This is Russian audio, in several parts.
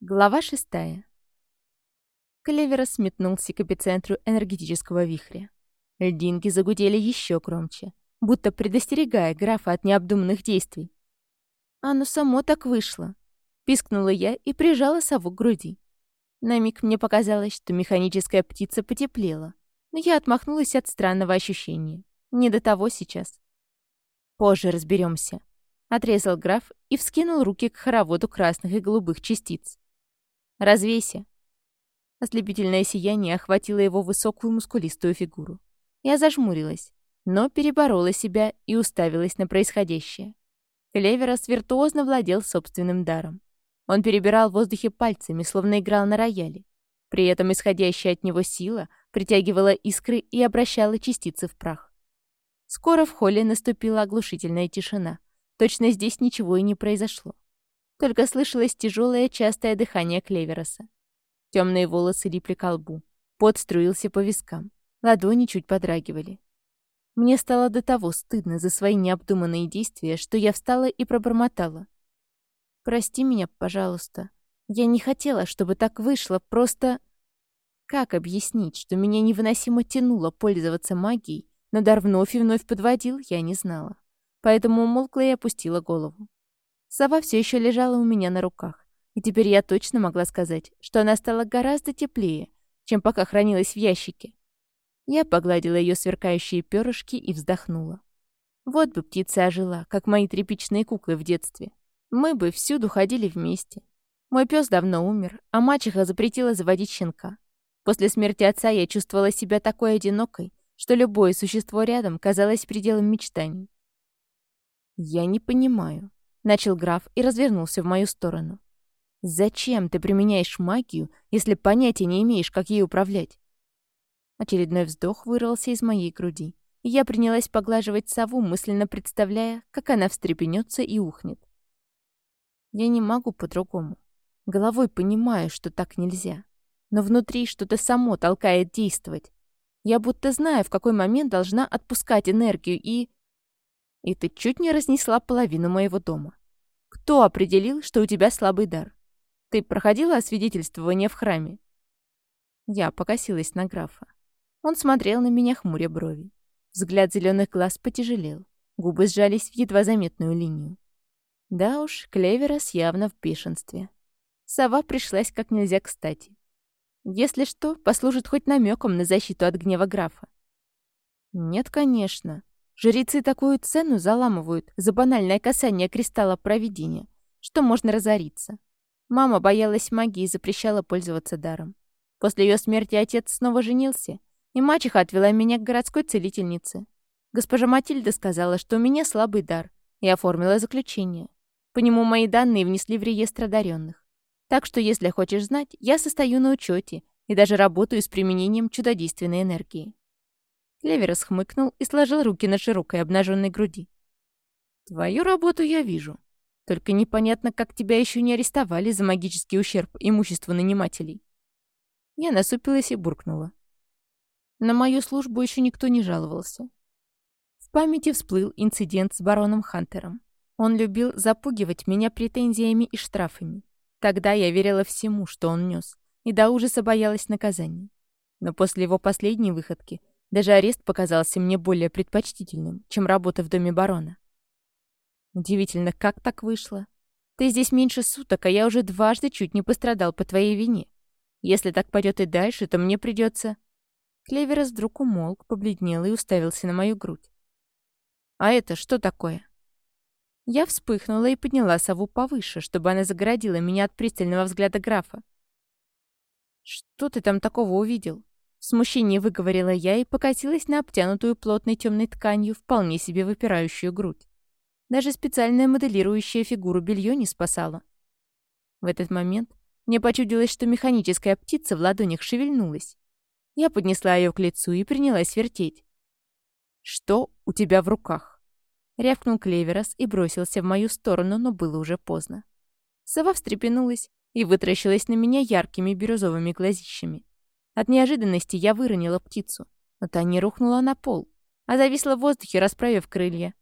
Глава шестая. Клеверос сметнулся к эпицентру энергетического вихря. Льдинки загудели еще громче, будто предостерегая графа от необдуманных действий. «Оно само так вышло», — пискнула я и прижала сову к груди. На миг мне показалось, что механическая птица потеплела, но я отмахнулась от странного ощущения. Не до того сейчас. «Позже разберемся, отрезал граф и вскинул руки к хороводу красных и голубых частиц. Развейся!» Ослепительное сияние охватило его высокую мускулистую фигуру. Я зажмурилась, но переборола себя и уставилась на происходящее. Клеверос виртуозно владел собственным даром. Он перебирал в воздухе пальцами, словно играл на рояле. При этом исходящая от него сила притягивала искры и обращала частицы в прах. Скоро в холле наступила оглушительная тишина. Точно здесь ничего и не произошло. Только слышалось тяжелое частое дыхание Клевероса. Темные волосы липли к лбу. Пот струился по вискам. Ладони чуть подрагивали. Мне стало до того стыдно за свои необдуманные действия, что я встала и пробормотала. «Прости меня, пожалуйста. Я не хотела, чтобы так вышло, просто...» Как объяснить, что меня невыносимо тянуло пользоваться магией, но дар вновь и вновь подводил, я не знала. Поэтому умолкла и опустила голову. Сова все еще лежала у меня на руках, и теперь я точно могла сказать, что она стала гораздо теплее, чем пока хранилась в ящике. Я погладила ее сверкающие перышки и вздохнула. Вот бы птица ожила, как мои тряпичные куклы в детстве. Мы бы всюду ходили вместе. Мой пес давно умер, а мачеха запретила заводить щенка. После смерти отца я чувствовала себя такой одинокой, что любое существо рядом казалось пределом мечтаний. Я не понимаю, Начал граф и развернулся в мою сторону. «Зачем ты применяешь магию, если понятия не имеешь, как ей управлять?» Очередной вздох вырвался из моей груди, и я принялась поглаживать сову, мысленно представляя, как она встрепенется и ухнет. Я не могу по-другому. Головой понимаю, что так нельзя. Но внутри что-то само толкает действовать. Я будто знаю, в какой момент должна отпускать энергию и... И ты чуть не разнесла половину моего дома. Кто определил, что у тебя слабый дар? Ты проходила освидетельствование в храме?» Я покосилась на графа. Он смотрел на меня, хмуря брови. Взгляд зеленых глаз потяжелел. Губы сжались в едва заметную линию. Да уж, Клеверос явно в бешенстве. Сова пришлась как нельзя кстати. Если что, послужит хоть намеком на защиту от гнева графа. Нет, конечно. Жрецы такую цену заламывают за банальное касание кристалла провидения, что можно разориться. Мама боялась магии и запрещала пользоваться даром. После ее смерти отец снова женился, и мачеха отвела меня к городской целительнице. Госпожа Матильда сказала, что у меня слабый дар, и оформила заключение. По нему мои данные внесли в реестр одаренных. Так что, если хочешь знать, я состою на учете и даже работаю с применением чудодейственной энергии. Клевер схмыкнул и сложил руки на широкой обнаженной груди. «Твою работу я вижу. Только непонятно, как тебя еще не арестовали за магический ущерб имуществу нанимателей». Я насупилась и буркнула. На мою службу еще никто не жаловался. В памяти всплыл инцидент с бароном Хантером. Он любил запугивать меня претензиями и штрафами. Тогда я верила всему, что он нес, и до ужаса боялась наказания. Но после его последней выходки даже арест показался мне более предпочтительным, чем работа в доме барона. Удивительно, как так вышло? Ты здесь меньше суток, а я уже дважды чуть не пострадал по твоей вине. Если так пойдет и дальше, то мне придется. Клеверос вдруг умолк, побледнел и уставился на мою грудь. «А это что такое?» Я вспыхнула и подняла сову повыше, чтобы она загородила меня от пристального взгляда графа. «Что ты там такого увидел?» В смущении выговорила я и покатилась на обтянутую плотной темной тканью, вполне себе выпирающую грудь. Даже специальное моделирующее фигуру белье не спасало. В этот момент мне почудилось, что механическая птица в ладонях шевельнулась. Я поднесла ее к лицу и принялась вертеть. «Что у тебя в руках?» Рявкнул Клеверос и бросился в мою сторону, но было уже поздно. Сова встрепенулась и вытаращилась на меня яркими бирюзовыми глазищами. От неожиданности я выронила птицу, но та не рухнула на пол, а зависла в воздухе, расправив крылья.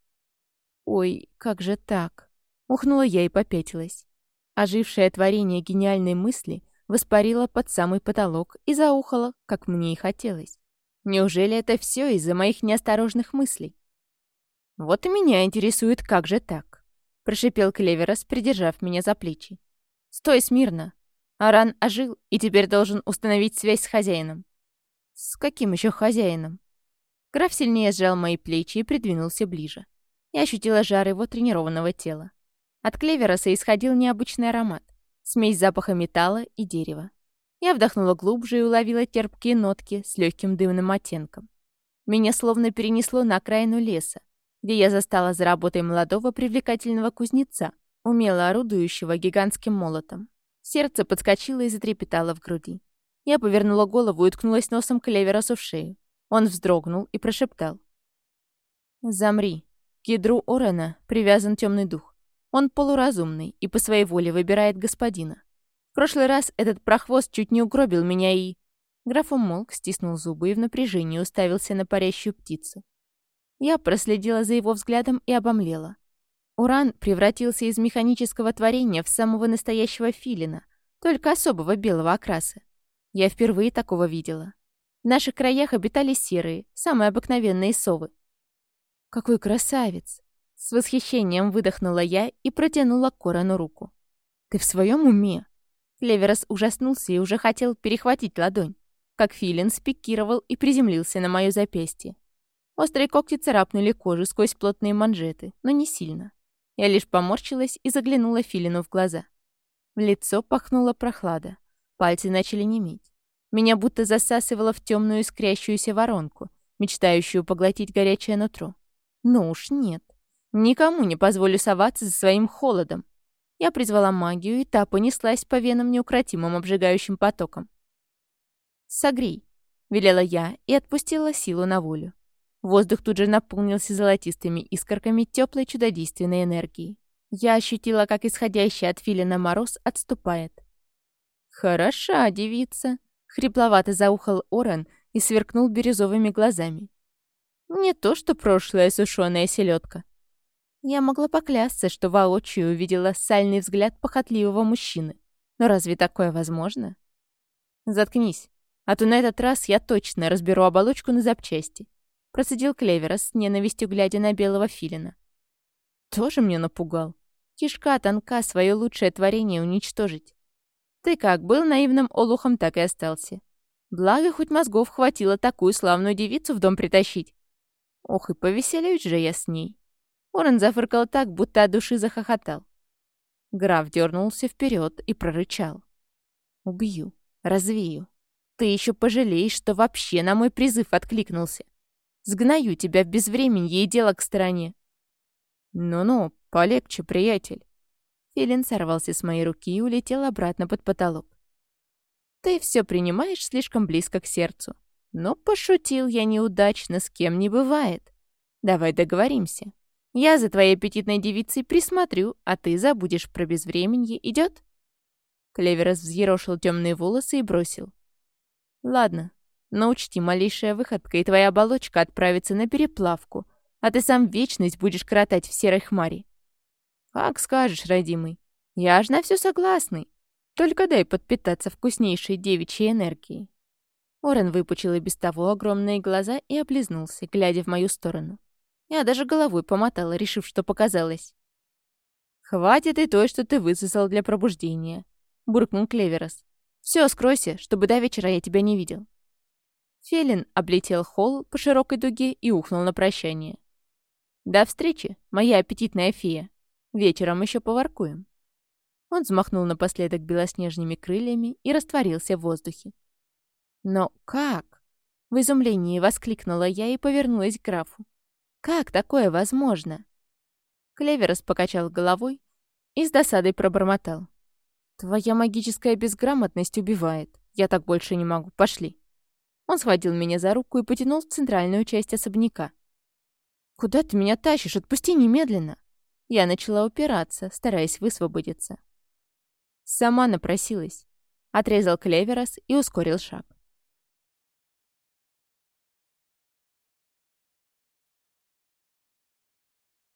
«Ой, как же так?» Ухнула я и попятилась. ожившее творение гениальной мысли воспарило под самый потолок и заухало, как мне и хотелось. Неужели это все из-за моих неосторожных мыслей? Вот и меня интересует, как же так? Прошипел Клеверос, придержав меня за плечи. Стой смирно. Аран ожил и теперь должен установить связь с хозяином. С каким еще хозяином? Граф сильнее сжал мои плечи и придвинулся ближе. Я ощутила жар его тренированного тела. От клевероса исходил необычный аромат. Смесь запаха металла и дерева. Я вдохнула глубже и уловила терпкие нотки с легким дымным оттенком. Меня словно перенесло на окраину леса, где я застала за работой молодого привлекательного кузнеца, умело орудующего гигантским молотом. Сердце подскочило и затрепетало в груди. Я повернула голову и уткнулась носом Клеверосу в шею. Он вздрогнул и прошептал. «Замри. К ядру Орена привязан темный дух. Он полуразумный и по своей воле выбирает господина прошлый раз этот прохвост чуть не угробил меня и...» Граф умолк, стиснул зубы и в напряжении уставился на парящую птицу. Я проследила за его взглядом и обомлела. Уран превратился из механического творения в самого настоящего филина, только особого белого окраса. Я впервые такого видела. В наших краях обитали серые, самые обыкновенные совы. «Какой красавец!» С восхищением выдохнула я и протянула Корану руку. «Ты в своем уме? Леверос ужаснулся и уже хотел перехватить ладонь, как филин спикировал и приземлился на моё запястье. Острые когти царапнули кожу сквозь плотные манжеты, но не сильно. Я лишь поморщилась и заглянула филину в глаза. В лицо пахнула прохлада. Пальцы начали неметь. Меня будто засасывало в темную искрящуюся воронку, мечтающую поглотить горячее нутро. Ну уж нет. Никому не позволю соваться за своим холодом. Я призвала магию, и та понеслась по венам неукротимым обжигающим потоком. «Согрей», — велела я и отпустила силу на волю. Воздух тут же наполнился золотистыми искорками теплой чудодейственной энергии. Я ощутила, как исходящий от филина мороз отступает. «Хороша девица», — хрипловато заухал Оран и сверкнул бирюзовыми глазами. «Не то, что прошлая сушеная селедка. Я могла поклясться, что воочию увидела сальный взгляд похотливого мужчины. Но разве такое возможно? Заткнись, а то на этот раз я точно разберу оболочку на запчасти. Процедил Клевера с ненавистью, глядя на белого филина. Тоже мне напугал. Кишка тонка свое лучшее творение уничтожить. Ты как, был наивным олухом, так и остался. Благо, хоть мозгов хватило такую славную девицу в дом притащить. Ох, и повеселюсь же я с ней. Орен зафыркал так, будто от души захохотал. Граф дернулся вперед и прорычал. «Убью, развею. Ты еще пожалеешь, что вообще на мой призыв откликнулся. Сгною тебя в безвременье и дело к стороне». «Ну-ну, полегче, приятель». Филин сорвался с моей руки и улетел обратно под потолок. «Ты все принимаешь слишком близко к сердцу. Но пошутил я неудачно, с кем не бывает. Давай договоримся. Я за твоей аппетитной девицей присмотрю, а ты забудешь про безвременье. Идет? Клеверос взъерошил темные волосы и бросил. Ладно, но учти, малейшая выходка, и твоя оболочка отправится на переплавку, а ты сам вечность будешь коротать в серой хмари. Как скажешь, родимый. Я аж на все согласный. Только дай подпитаться вкуснейшей девичьей энергией. Орен выпучил и без того огромные глаза и облизнулся, глядя в мою сторону. Я даже головой помотала, решив, что показалось. «Хватит и той, что ты высосал для пробуждения», — буркнул Клеверос. «Все, скройся, чтобы до вечера я тебя не видел». Фелин облетел холл по широкой дуге и ухнул на прощание. «До встречи, моя аппетитная фея. Вечером еще поваркуем». Он взмахнул напоследок белоснежными крыльями и растворился в воздухе. «Но как?» — в изумлении воскликнула я и повернулась к графу. Как такое возможно?» Клеверос покачал головой и с досадой пробормотал. «Твоя магическая безграмотность убивает. Я так больше не могу. Пошли». Он схватил меня за руку и потянул в центральную часть особняка. «Куда ты меня тащишь? Отпусти немедленно!» Я начала упираться, стараясь высвободиться. Сама напросилась. Отрезал Клеверос и ускорил шаг.